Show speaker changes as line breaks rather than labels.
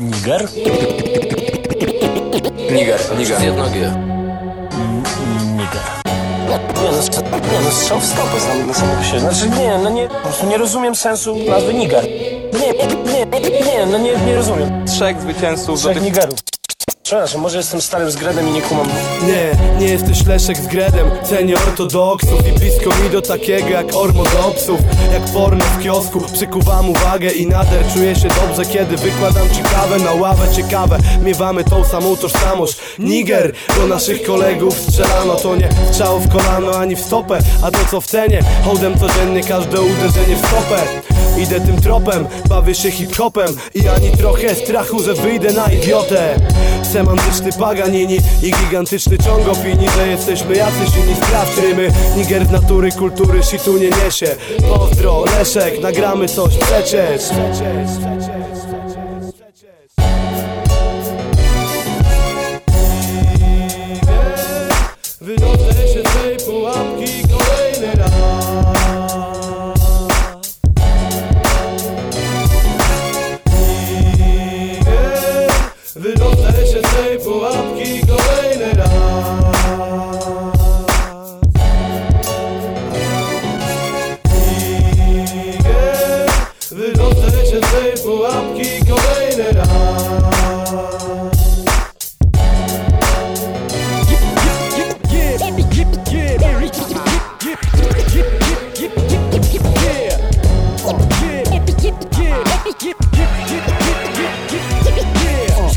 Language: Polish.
Niger? Niger, Niger.
Jednogie.
Niger. Nie no, st- nie, no strzał w stopę sam, na samego siebie. Znaczy nie, no nie, po prostu nie rozumiem sensu nazwy Niger. Nie, nie, nie, no nie, nie rozumiem.
Trzech zwycięzców do Trzech tych...
Nigerów. Przepraszam, może jestem starym zgredem i nie kumam.
Nie, nie jesteś Leszek z Gredem. Cenię ortodoksów i blisko mi do takiego jak ormodopsów Jak porno w kiosku Przykuwam uwagę i nader Czuję się dobrze, kiedy wykładam ci kawę na ławę Ciekawe, miewamy tą samą tożsamość. Niger, do naszych kolegów strzelano. To nie strzał w kolano ani w stopę A to co w cenie, hołdem codziennie każde uderzenie w stopę Idę tym tropem, bawię się hip-hopem I ani trochę strachu, że wyjdę na idiotę Semantyczny paganini i gigantyczny ciąg opinii Że jesteśmy jacyś inni nie rymy Niger w natury, kultury, shitu nie niesie Pozdro, Leszek, nagramy coś przecież Wydostaję się z tej pułapki kolejny raz Wydostę się z tej pułapki kolejny raz. Igiel, się z tej pułapki kolejny raz.